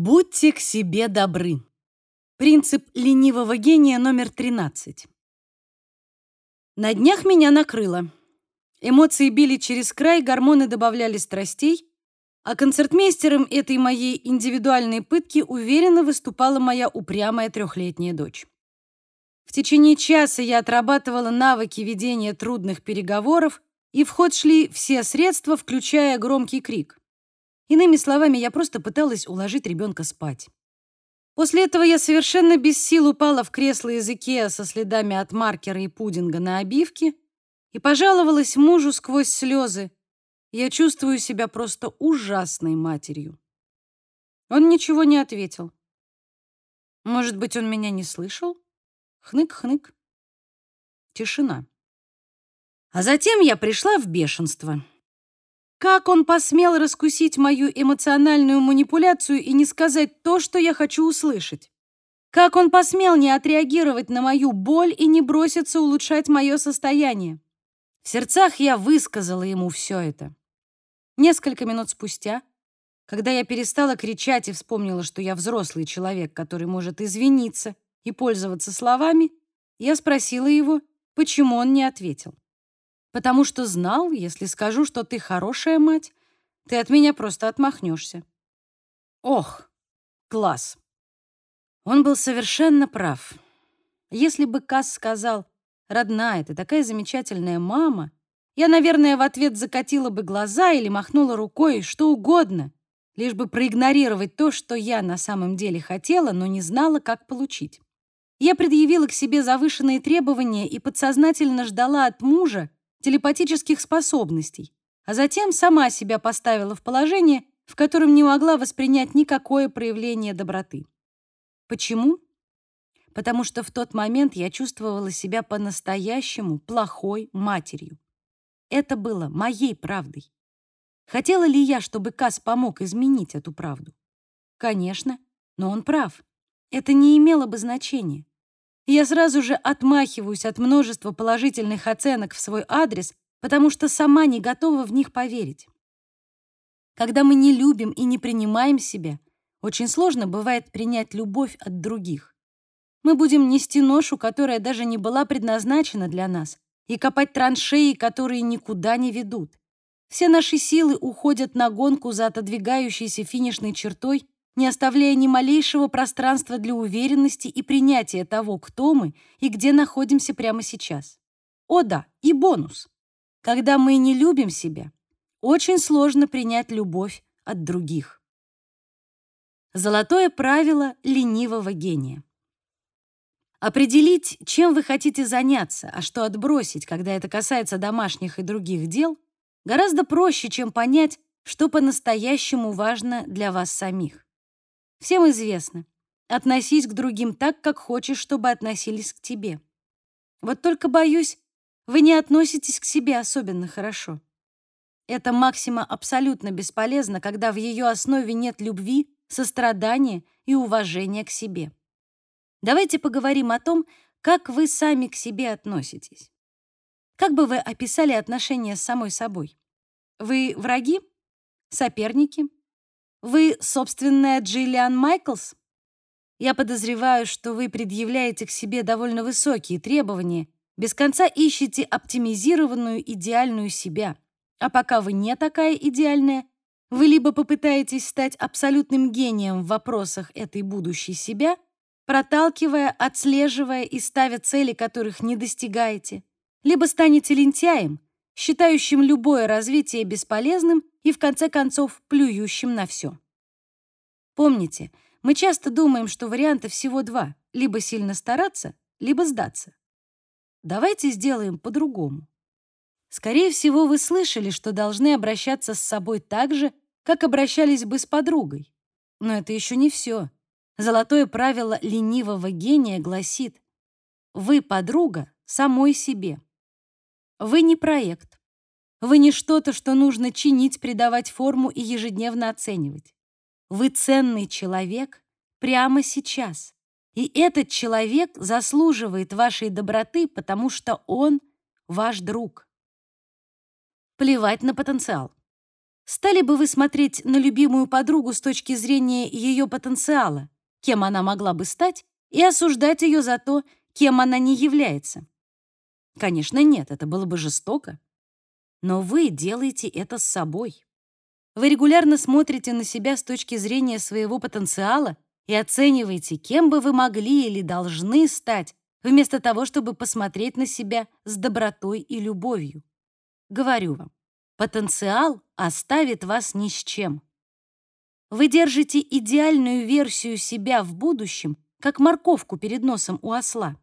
Будьте к себе добры. Принцип ленивого гения номер 13. На днях меня накрыло. Эмоции били через край, гормоны добавляли страстей, а концертмейстером этой моей индивидуальной пытки уверенно выступала моя упрямая трехлетняя дочь. В течение часа я отрабатывала навыки ведения трудных переговоров, и в ход шли все средства, включая громкий крик. Иными словами, я просто пыталась уложить ребенка спать. После этого я совершенно без сил упала в кресло из Икеа со следами от маркера и пудинга на обивке и пожаловалась мужу сквозь слезы. Я чувствую себя просто ужасной матерью. Он ничего не ответил. Может быть, он меня не слышал? Хнык-хнык. Тишина. А затем я пришла в бешенство. Как он посмел раскусить мою эмоциональную манипуляцию и не сказать то, что я хочу услышать? Как он посмел не отреагировать на мою боль и не броситься улучшать мое состояние? В сердцах я высказала ему все это. Несколько минут спустя, когда я перестала кричать и вспомнила, что я взрослый человек, который может извиниться и пользоваться словами, я спросила его, почему он не ответил потому что знал, если скажу, что ты хорошая мать, ты от меня просто отмахнешься. Ох, класс. Он был совершенно прав. Если бы Кас сказал, родная, ты такая замечательная мама, я, наверное, в ответ закатила бы глаза или махнула рукой, что угодно, лишь бы проигнорировать то, что я на самом деле хотела, но не знала, как получить. Я предъявила к себе завышенные требования и подсознательно ждала от мужа, телепатических способностей, а затем сама себя поставила в положение, в котором не могла воспринять никакое проявление доброты. Почему? Потому что в тот момент я чувствовала себя по-настоящему плохой матерью. Это было моей правдой. Хотела ли я, чтобы Кас помог изменить эту правду? Конечно, но он прав. Это не имело бы значения. Я сразу же отмахиваюсь от множества положительных оценок в свой адрес, потому что сама не готова в них поверить. Когда мы не любим и не принимаем себя, очень сложно бывает принять любовь от других. Мы будем нести ношу, которая даже не была предназначена для нас, и копать траншеи, которые никуда не ведут. Все наши силы уходят на гонку за отодвигающейся финишной чертой не оставляя ни малейшего пространства для уверенности и принятия того, кто мы и где находимся прямо сейчас. О да, и бонус. Когда мы не любим себя, очень сложно принять любовь от других. Золотое правило ленивого гения. Определить, чем вы хотите заняться, а что отбросить, когда это касается домашних и других дел, гораздо проще, чем понять, что по-настоящему важно для вас самих. Всем известно. Относись к другим так, как хочешь, чтобы относились к тебе. Вот только боюсь, вы не относитесь к себе особенно хорошо. Эта максима абсолютно бесполезна, когда в ее основе нет любви, сострадания и уважения к себе. Давайте поговорим о том, как вы сами к себе относитесь. Как бы вы описали отношения с самой собой? Вы враги? Соперники? Вы, собственная Джиллиан Майклс? Я подозреваю, что вы предъявляете к себе довольно высокие требования, без конца ищете оптимизированную идеальную себя. А пока вы не такая идеальная, вы либо попытаетесь стать абсолютным гением в вопросах этой будущей себя, проталкивая, отслеживая и ставя цели, которых не достигаете, либо станете лентяем, считающим любое развитие бесполезным и, в конце концов, плюющим на все. Помните, мы часто думаем, что вариантов всего два — либо сильно стараться, либо сдаться. Давайте сделаем по-другому. Скорее всего, вы слышали, что должны обращаться с собой так же, как обращались бы с подругой. Но это еще не все. Золотое правило ленивого гения гласит «Вы подруга самой себе». Вы не проект. Вы не что-то, что нужно чинить, придавать форму и ежедневно оценивать. Вы ценный человек прямо сейчас. И этот человек заслуживает вашей доброты, потому что он ваш друг. Плевать на потенциал. Стали бы вы смотреть на любимую подругу с точки зрения ее потенциала, кем она могла бы стать, и осуждать ее за то, кем она не является? Конечно, нет, это было бы жестоко. Но вы делаете это с собой. Вы регулярно смотрите на себя с точки зрения своего потенциала и оцениваете, кем бы вы могли или должны стать, вместо того, чтобы посмотреть на себя с добротой и любовью. Говорю вам, потенциал оставит вас ни с чем. Вы держите идеальную версию себя в будущем, как морковку перед носом у осла,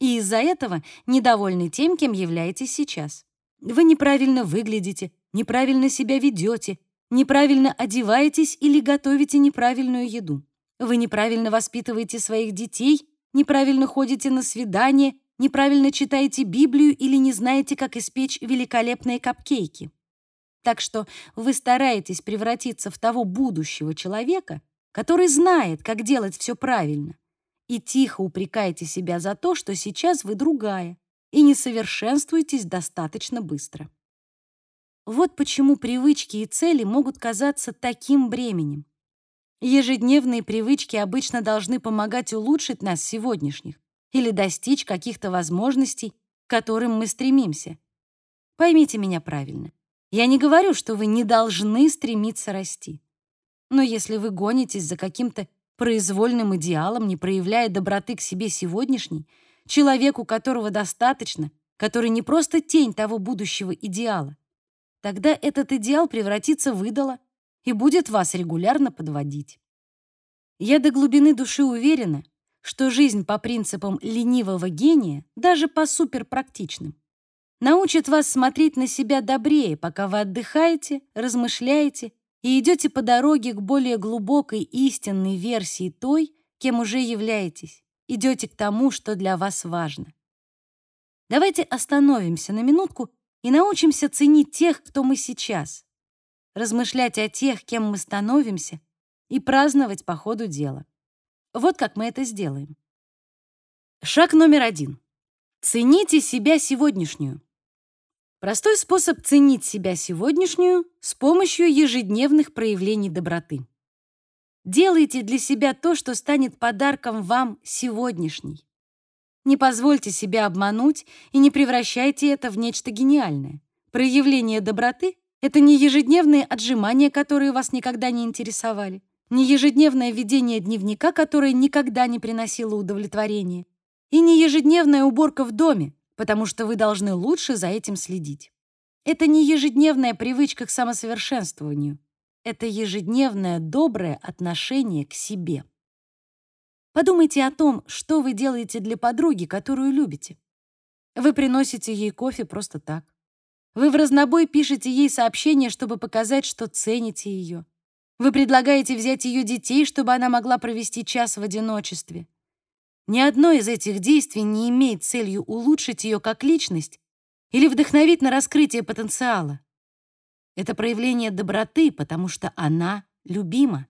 и из-за этого недовольны тем, кем являетесь сейчас. Вы неправильно выглядите, неправильно себя ведете, неправильно одеваетесь или готовите неправильную еду. Вы неправильно воспитываете своих детей, неправильно ходите на свидания, неправильно читаете Библию или не знаете, как испечь великолепные капкейки. Так что вы стараетесь превратиться в того будущего человека, который знает, как делать все правильно, и тихо упрекаете себя за то, что сейчас вы другая и не совершенствуетесь достаточно быстро. Вот почему привычки и цели могут казаться таким бременем. Ежедневные привычки обычно должны помогать улучшить нас сегодняшних или достичь каких-то возможностей, к которым мы стремимся. Поймите меня правильно. Я не говорю, что вы не должны стремиться расти. Но если вы гонитесь за каким-то произвольным идеалом, не проявляя доброты к себе сегодняшней, человеку, которого достаточно, который не просто тень того будущего идеала, тогда этот идеал превратится в идола, и будет вас регулярно подводить. Я до глубины души уверена, что жизнь по принципам ленивого гения, даже по суперпрактичным, научит вас смотреть на себя добрее, пока вы отдыхаете, размышляете и идете по дороге к более глубокой истинной версии той, кем уже являетесь, идете к тому, что для вас важно. Давайте остановимся на минутку и научимся ценить тех, кто мы сейчас, размышлять о тех, кем мы становимся, и праздновать по ходу дела. Вот как мы это сделаем. Шаг номер один. Цените себя сегодняшнюю. Простой способ ценить себя сегодняшнюю с помощью ежедневных проявлений доброты. Делайте для себя то, что станет подарком вам сегодняшней. Не позвольте себя обмануть и не превращайте это в нечто гениальное. Проявление доброты это не ежедневные отжимания, которые вас никогда не интересовали, не ежедневное ведение дневника, которое никогда не приносило удовлетворения, и не ежедневная уборка в доме, потому что вы должны лучше за этим следить. Это не ежедневная привычка к самосовершенствованию. Это ежедневное доброе отношение к себе. Подумайте о том, что вы делаете для подруги, которую любите. Вы приносите ей кофе просто так. Вы в разнобой пишете ей сообщение, чтобы показать, что цените ее. Вы предлагаете взять ее детей, чтобы она могла провести час в одиночестве. Ни одно из этих действий не имеет целью улучшить ее как личность или вдохновить на раскрытие потенциала. Это проявление доброты, потому что она любима.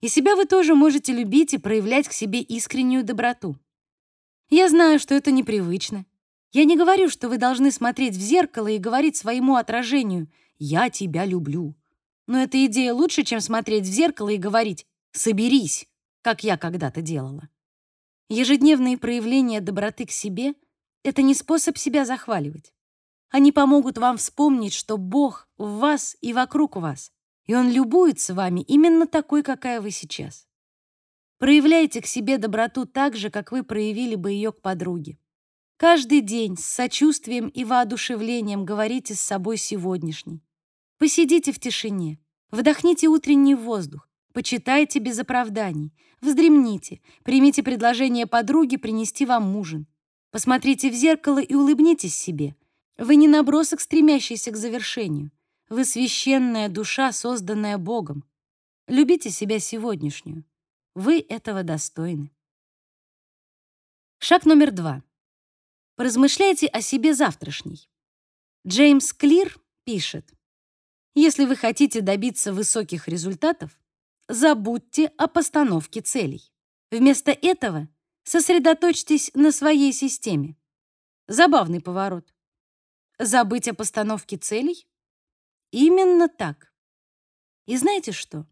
И себя вы тоже можете любить и проявлять к себе искреннюю доброту. Я знаю, что это непривычно, я не говорю, что вы должны смотреть в зеркало и говорить своему отражению «я тебя люблю». Но эта идея лучше, чем смотреть в зеркало и говорить «соберись», как я когда-то делала. Ежедневные проявления доброты к себе — это не способ себя захваливать. Они помогут вам вспомнить, что Бог в вас и вокруг вас, и Он любуется вами именно такой, какая вы сейчас. Проявляйте к себе доброту так же, как вы проявили бы ее к подруге. Каждый день с сочувствием и воодушевлением говорите с собой сегодняшний. Посидите в тишине, вдохните утренний воздух, почитайте без оправданий, вздремните, примите предложение подруги принести вам ужин. Посмотрите в зеркало и улыбнитесь себе. Вы не набросок, стремящийся к завершению. Вы священная душа, созданная Богом. Любите себя сегодняшнюю. Вы этого достойны. Шаг номер два. Поразмышляйте о себе завтрашней. Джеймс Клир пишет, если вы хотите добиться высоких результатов, забудьте о постановке целей. Вместо этого сосредоточьтесь на своей системе. Забавный поворот. Забыть о постановке целей? Именно так. И знаете что?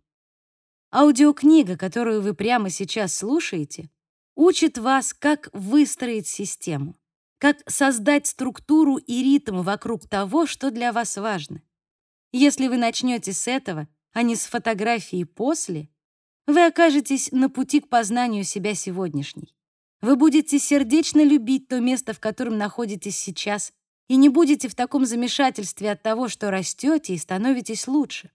Аудиокнига, которую вы прямо сейчас слушаете, учит вас, как выстроить систему, как создать структуру и ритм вокруг того, что для вас важно. Если вы начнете с этого, а не с фотографии после, вы окажетесь на пути к познанию себя сегодняшней. Вы будете сердечно любить то место, в котором находитесь сейчас, и не будете в таком замешательстве от того, что растете и становитесь лучше.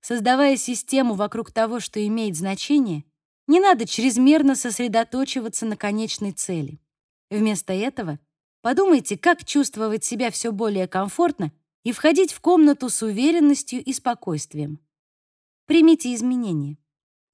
Создавая систему вокруг того, что имеет значение, не надо чрезмерно сосредоточиваться на конечной цели. Вместо этого подумайте, как чувствовать себя все более комфортно и входить в комнату с уверенностью и спокойствием. Примите изменения.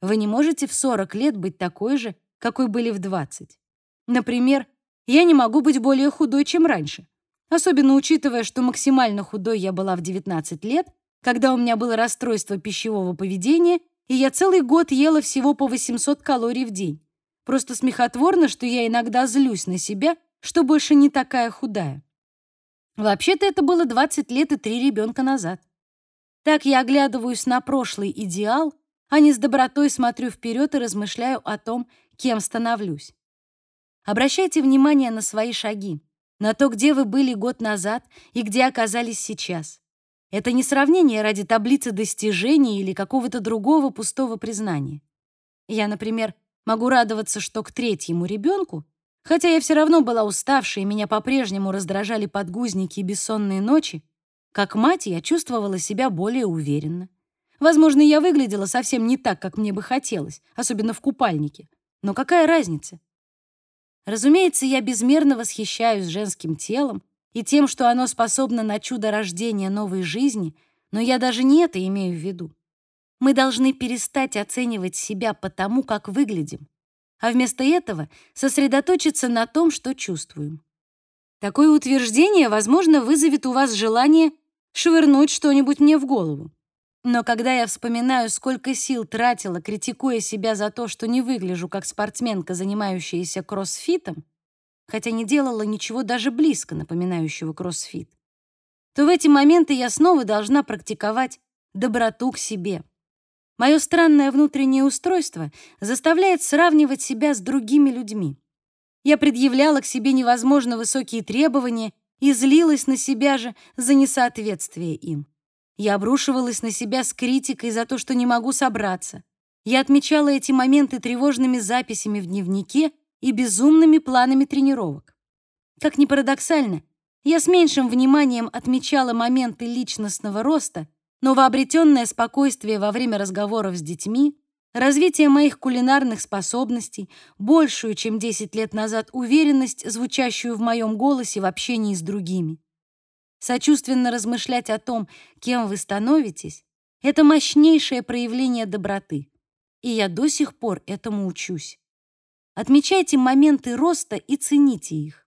Вы не можете в 40 лет быть такой же, какой были в 20. Например, я не могу быть более худой, чем раньше. Особенно учитывая, что максимально худой я была в 19 лет, когда у меня было расстройство пищевого поведения, и я целый год ела всего по 800 калорий в день. Просто смехотворно, что я иногда злюсь на себя, что больше не такая худая. Вообще-то это было 20 лет и 3 ребенка назад. Так я оглядываюсь на прошлый идеал, а не с добротой смотрю вперед и размышляю о том, кем становлюсь. Обращайте внимание на свои шаги, на то, где вы были год назад и где оказались сейчас. Это не сравнение ради таблицы достижений или какого-то другого пустого признания. Я, например, могу радоваться, что к третьему ребенку, хотя я все равно была уставшей и меня по-прежнему раздражали подгузники и бессонные ночи, как мать я чувствовала себя более уверенно. Возможно, я выглядела совсем не так, как мне бы хотелось, особенно в купальнике. Но какая разница? Разумеется, я безмерно восхищаюсь женским телом и тем, что оно способно на чудо рождения новой жизни, но я даже не это имею в виду. Мы должны перестать оценивать себя по тому, как выглядим, а вместо этого сосредоточиться на том, что чувствуем. Такое утверждение, возможно, вызовет у вас желание швырнуть что-нибудь мне в голову. Но когда я вспоминаю, сколько сил тратила, критикуя себя за то, что не выгляжу как спортсменка, занимающаяся кроссфитом, хотя не делала ничего даже близко напоминающего кроссфит, то в эти моменты я снова должна практиковать доброту к себе. Мое странное внутреннее устройство заставляет сравнивать себя с другими людьми. Я предъявляла к себе невозможно высокие требования и злилась на себя же за несоответствие им. Я обрушивалась на себя с критикой за то, что не могу собраться. Я отмечала эти моменты тревожными записями в дневнике и безумными планами тренировок. Как ни парадоксально, я с меньшим вниманием отмечала моменты личностного роста, новообретенное спокойствие во время разговоров с детьми, развитие моих кулинарных способностей, большую, чем 10 лет назад, уверенность, звучащую в моем голосе в общении с другими. Сочувственно размышлять о том, кем вы становитесь, это мощнейшее проявление доброты, и я до сих пор этому учусь. Отмечайте моменты роста и цените их.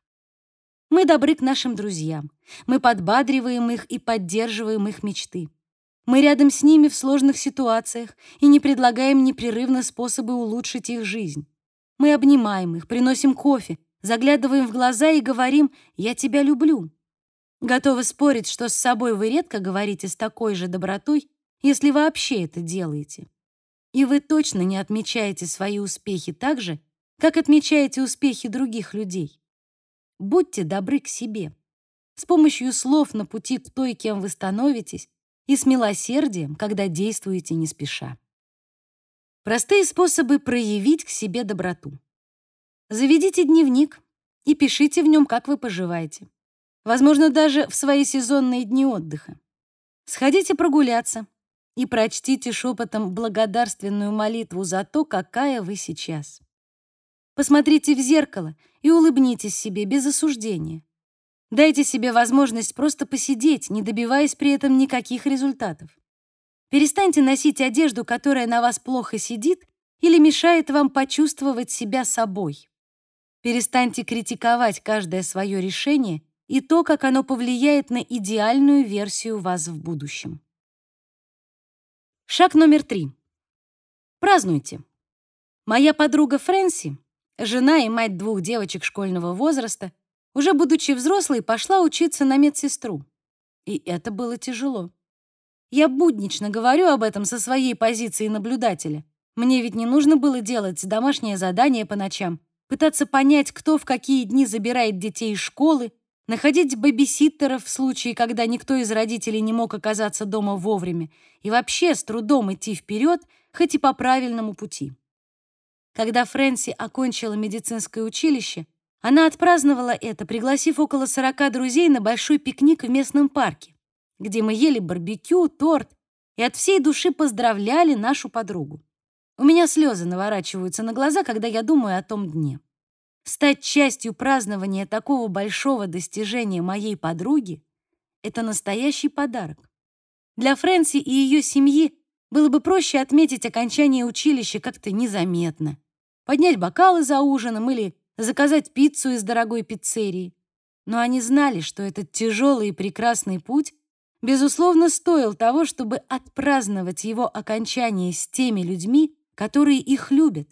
Мы добры к нашим друзьям, мы подбадриваем их и поддерживаем их мечты. Мы рядом с ними в сложных ситуациях и не предлагаем непрерывно способы улучшить их жизнь. Мы обнимаем их, приносим кофе, заглядываем в глаза и говорим «Я тебя люблю». Готова спорить, что с собой вы редко говорите с такой же добротой, если вообще это делаете. И вы точно не отмечаете свои успехи так же, как отмечаете успехи других людей. Будьте добры к себе. С помощью слов на пути к той, кем вы становитесь, и с милосердием, когда действуете не спеша. Простые способы проявить к себе доброту. Заведите дневник и пишите в нем, как вы поживаете возможно, даже в свои сезонные дни отдыха. Сходите прогуляться и прочтите шепотом благодарственную молитву за то, какая вы сейчас. Посмотрите в зеркало и улыбнитесь себе без осуждения. Дайте себе возможность просто посидеть, не добиваясь при этом никаких результатов. Перестаньте носить одежду, которая на вас плохо сидит или мешает вам почувствовать себя собой. Перестаньте критиковать каждое свое решение и то, как оно повлияет на идеальную версию вас в будущем. Шаг номер три. Празднуйте. Моя подруга Фрэнси, жена и мать двух девочек школьного возраста, уже будучи взрослой, пошла учиться на медсестру. И это было тяжело. Я буднично говорю об этом со своей позиции наблюдателя. Мне ведь не нужно было делать домашнее задание по ночам, пытаться понять, кто в какие дни забирает детей из школы, находить бэбиситтеров в случае, когда никто из родителей не мог оказаться дома вовремя, и вообще с трудом идти вперед, хоть и по правильному пути. Когда Фрэнси окончила медицинское училище, она отпраздновала это, пригласив около 40 друзей на большой пикник в местном парке, где мы ели барбекю, торт и от всей души поздравляли нашу подругу. У меня слезы наворачиваются на глаза, когда я думаю о том дне. Стать частью празднования такого большого достижения моей подруги — это настоящий подарок. Для Фрэнси и ее семьи было бы проще отметить окончание училища как-то незаметно, поднять бокалы за ужином или заказать пиццу из дорогой пиццерии. Но они знали, что этот тяжелый и прекрасный путь безусловно стоил того, чтобы отпраздновать его окончание с теми людьми, которые их любят.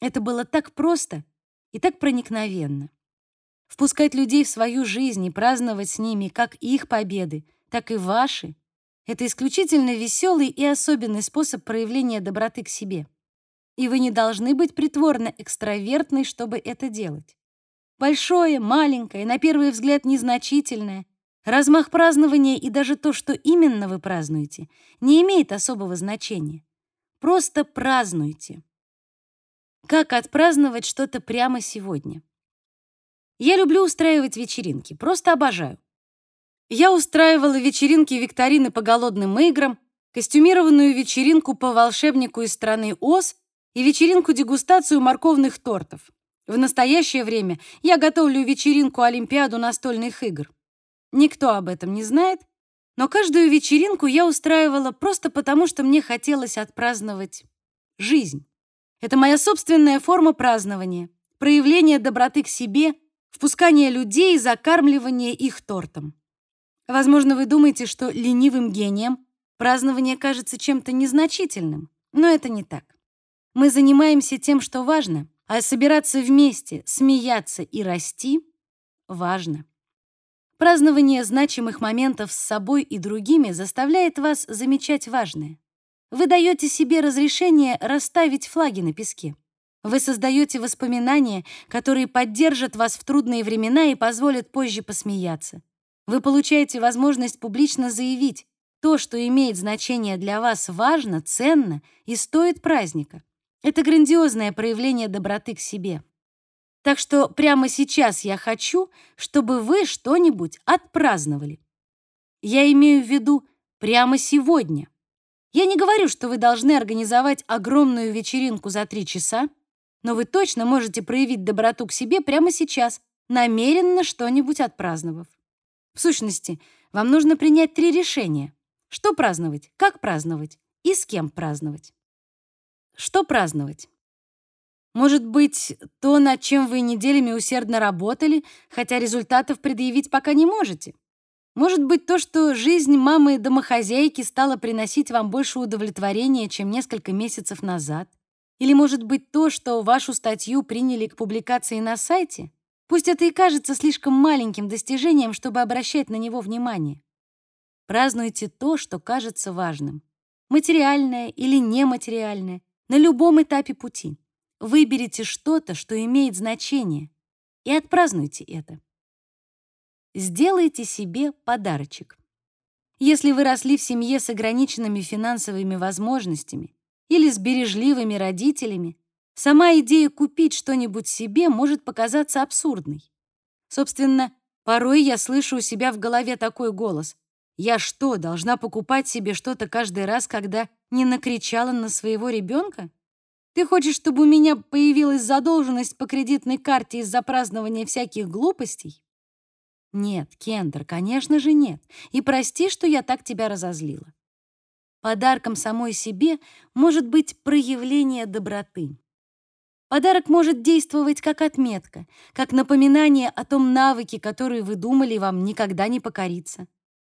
Это было так просто и так проникновенно. Впускать людей в свою жизнь и праздновать с ними как их победы, так и ваши — это исключительно веселый и особенный способ проявления доброты к себе и вы не должны быть притворно экстравертной, чтобы это делать. Большое, маленькое, на первый взгляд незначительное, размах празднования и даже то, что именно вы празднуете, не имеет особого значения. Просто празднуйте. Как отпраздновать что-то прямо сегодня? Я люблю устраивать вечеринки, просто обожаю. Я устраивала вечеринки-викторины по голодным играм, костюмированную вечеринку по волшебнику из страны Оз и вечеринку-дегустацию морковных тортов. В настоящее время я готовлю вечеринку-олимпиаду настольных игр. Никто об этом не знает, но каждую вечеринку я устраивала просто потому, что мне хотелось отпраздновать жизнь. Это моя собственная форма празднования, проявление доброты к себе, впускание людей и закармливание их тортом. Возможно, вы думаете, что ленивым гением празднование кажется чем-то незначительным, но это не так. Мы занимаемся тем, что важно, а собираться вместе, смеяться и расти важно. Празднование значимых моментов с собой и другими заставляет вас замечать важное. Вы даете себе разрешение расставить флаги на песке. Вы создаете воспоминания, которые поддержат вас в трудные времена и позволят позже посмеяться. Вы получаете возможность публично заявить, то, что имеет значение для вас, важно, ценно и стоит праздника. Это грандиозное проявление доброты к себе. Так что прямо сейчас я хочу, чтобы вы что-нибудь отпраздновали. Я имею в виду прямо сегодня. Я не говорю, что вы должны организовать огромную вечеринку за три часа, но вы точно можете проявить доброту к себе прямо сейчас, намеренно что-нибудь отпраздновав. В сущности, вам нужно принять три решения. Что праздновать, как праздновать и с кем праздновать. Что праздновать? Может быть, то, над чем вы неделями усердно работали, хотя результатов предъявить пока не можете? Может быть, то, что жизнь мамы-домохозяйки стала приносить вам больше удовлетворения, чем несколько месяцев назад? Или, может быть, то, что вашу статью приняли к публикации на сайте? Пусть это и кажется слишком маленьким достижением, чтобы обращать на него внимание. Празднуйте то, что кажется важным. Материальное или нематериальное, на любом этапе пути. Выберите что-то, что имеет значение, и отпразднуйте это. Сделайте себе подарочек. Если вы росли в семье с ограниченными финансовыми возможностями или с бережливыми родителями, сама идея купить что-нибудь себе может показаться абсурдной. Собственно, порой я слышу у себя в голове такой голос. Я что, должна покупать себе что-то каждый раз, когда не накричала на своего ребенка? Ты хочешь, чтобы у меня появилась задолженность по кредитной карте из-за празднования всяких глупостей? Нет, Кендер, конечно же нет. И прости, что я так тебя разозлила. Подарком самой себе может быть проявление доброты. Подарок может действовать как отметка, как напоминание о том навыке, который вы думали вам никогда не покориться.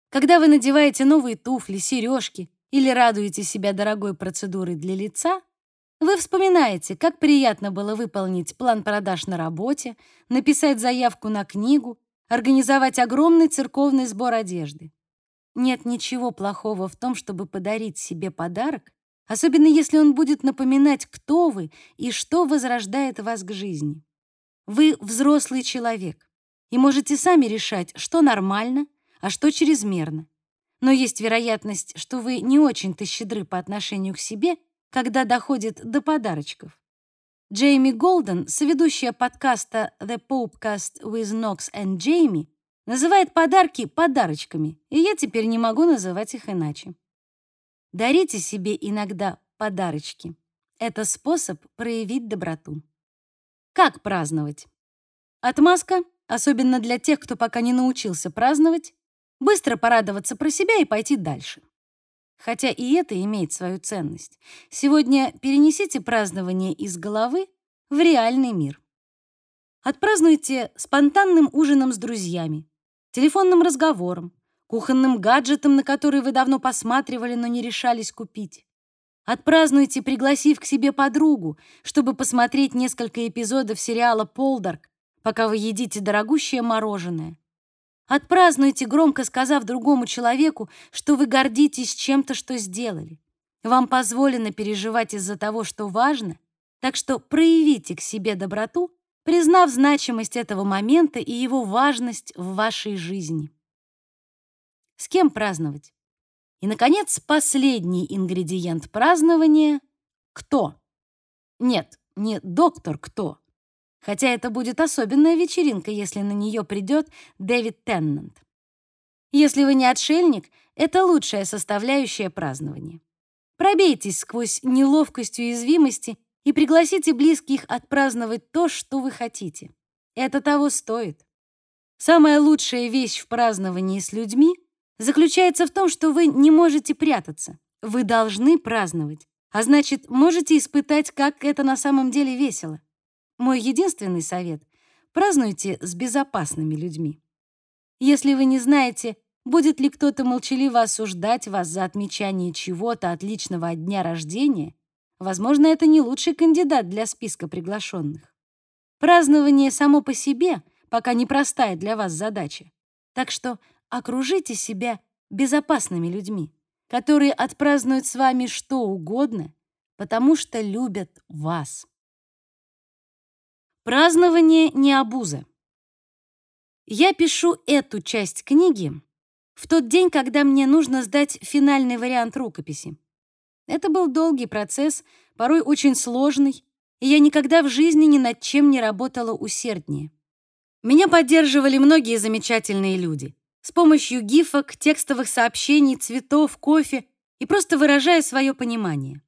Когда вы надеваете новые туфли, сережки или радуете себя дорогой процедурой для лица, вы вспоминаете, как приятно было выполнить план продаж на работе, написать заявку на книгу, организовать огромный церковный сбор одежды. нет ничего плохого в том, чтобы подарить себе подарок, особенно если он будет напоминать, кто вы и что возрождает вас к жизни. Вы взрослый человек и можете сами решать, что нормально, а что чрезмерно. Но есть вероятность, что вы не очень-то щедры по отношению к себе, когда доходит до подарочков. Джейми Голден, соведущая подкаста The Popecast with Knox and Jamie, называет подарки подарочками, и я теперь не могу называть их иначе. Дарите себе иногда подарочки. Это способ проявить доброту. Как праздновать? Отмазка, особенно для тех, кто пока не научился праздновать, быстро порадоваться про себя и пойти дальше. Хотя и это имеет свою ценность. Сегодня перенесите празднование из головы в реальный мир. Отпразднуйте спонтанным ужином с друзьями, телефонным разговором, кухонным гаджетом, на который вы давно посматривали, но не решались купить. Отпразднуйте, пригласив к себе подругу, чтобы посмотреть несколько эпизодов сериала «Полдарк», пока вы едите дорогущее мороженое. Отпразднуйте, громко сказав другому человеку, что вы гордитесь чем-то, что сделали. Вам позволено переживать из-за того, что важно, так что проявите к себе доброту, признав значимость этого момента и его важность в вашей жизни. С кем праздновать? И, наконец, последний ингредиент празднования — кто? Нет, не доктор кто, хотя это будет особенная вечеринка, если на нее придет Дэвид Теннант. Если вы не отшельник, это лучшая составляющая празднования. Пробейтесь сквозь неловкость уязвимости и пригласите близких отпраздновать то, что вы хотите. Это того стоит. Самая лучшая вещь в праздновании с людьми заключается в том, что вы не можете прятаться. Вы должны праздновать, а значит, можете испытать, как это на самом деле весело. Мой единственный совет — празднуйте с безопасными людьми. Если вы не знаете, будет ли кто-то молчаливо осуждать вас за отмечание чего-то отличного от дня рождения, возможно, это не лучший кандидат для списка приглашенных. Празднование само по себе пока непростая для вас задача. Так что окружите себя безопасными людьми, которые отпразднуют с вами что угодно, потому что любят вас. Празднование не обуза. Я пишу эту часть книги в тот день, когда мне нужно сдать финальный вариант рукописи. Это был долгий процесс, порой очень сложный, и я никогда в жизни ни над чем не работала усерднее. Меня поддерживали многие замечательные люди. С помощью гифок, текстовых сообщений, цветов, кофе и просто выражая свое понимание.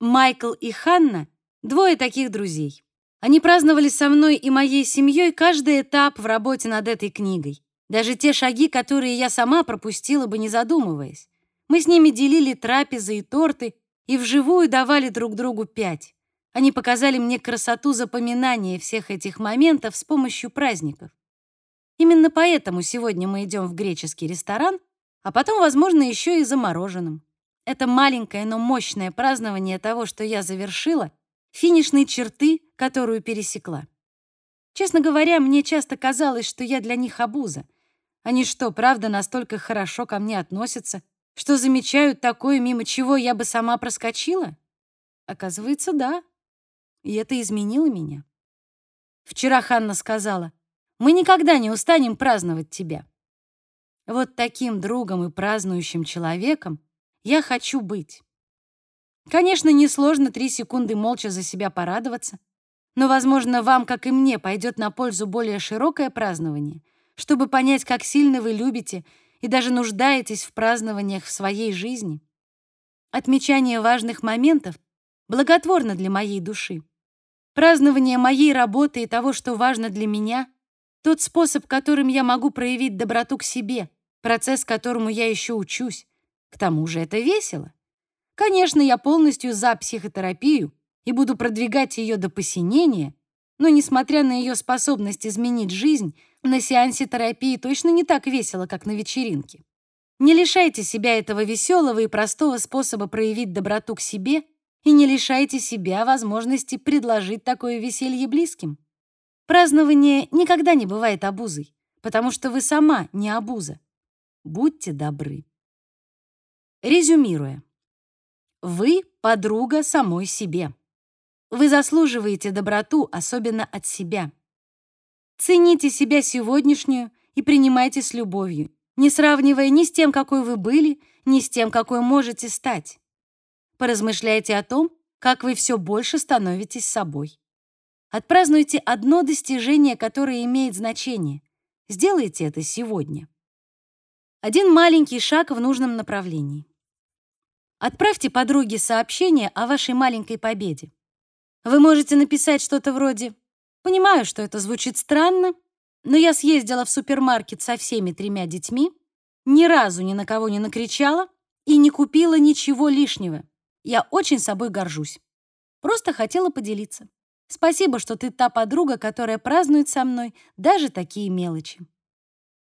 Майкл и Ханна — двое таких друзей. Они праздновали со мной и моей семьей каждый этап в работе над этой книгой. Даже те шаги, которые я сама пропустила бы, не задумываясь. Мы с ними делили трапезы и торты и вживую давали друг другу пять. Они показали мне красоту запоминания всех этих моментов с помощью праздников. Именно поэтому сегодня мы идем в греческий ресторан, а потом, возможно, еще и за мороженым. Это маленькое, но мощное празднование того, что я завершила, финишной черты, которую пересекла. Честно говоря, мне часто казалось, что я для них обуза. Они что, правда, настолько хорошо ко мне относятся, что замечают такое, мимо чего я бы сама проскочила? Оказывается, да. И это изменило меня. Вчера Ханна сказала, «Мы никогда не устанем праздновать тебя». Вот таким другом и празднующим человеком я хочу быть. Конечно, несложно три секунды молча за себя порадоваться, но, возможно, вам, как и мне, пойдет на пользу более широкое празднование, чтобы понять, как сильно вы любите и даже нуждаетесь в празднованиях в своей жизни. Отмечание важных моментов благотворно для моей души. Празднование моей работы и того, что важно для меня, тот способ, которым я могу проявить доброту к себе, процесс, которому я еще учусь. К тому же это весело. Конечно, я полностью за психотерапию и буду продвигать ее до посинения, но, несмотря на ее способность изменить жизнь, на сеансе терапии точно не так весело, как на вечеринке. Не лишайте себя этого веселого и простого способа проявить доброту к себе и не лишайте себя возможности предложить такое веселье близким. Празднование никогда не бывает обузой, потому что вы сама не обуза. Будьте добры. Резюмируя. Вы подруга самой себе. Вы заслуживаете доброту, особенно от себя. Цените себя сегодняшнюю и принимайте с любовью, не сравнивая ни с тем, какой вы были, ни с тем, какой можете стать. Поразмышляйте о том, как вы все больше становитесь собой. Отпразднуйте одно достижение, которое имеет значение. Сделайте это сегодня. Один маленький шаг в нужном направлении. Отправьте подруге сообщение о вашей маленькой победе. Вы можете написать что-то вроде «Понимаю, что это звучит странно, но я съездила в супермаркет со всеми тремя детьми, ни разу ни на кого не накричала и не купила ничего лишнего. Я очень собой горжусь. Просто хотела поделиться. Спасибо, что ты та подруга, которая празднует со мной даже такие мелочи.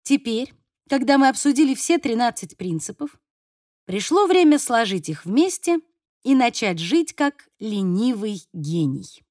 Теперь, когда мы обсудили все 13 принципов, пришло время сложить их вместе и начать жить как ленивый гений.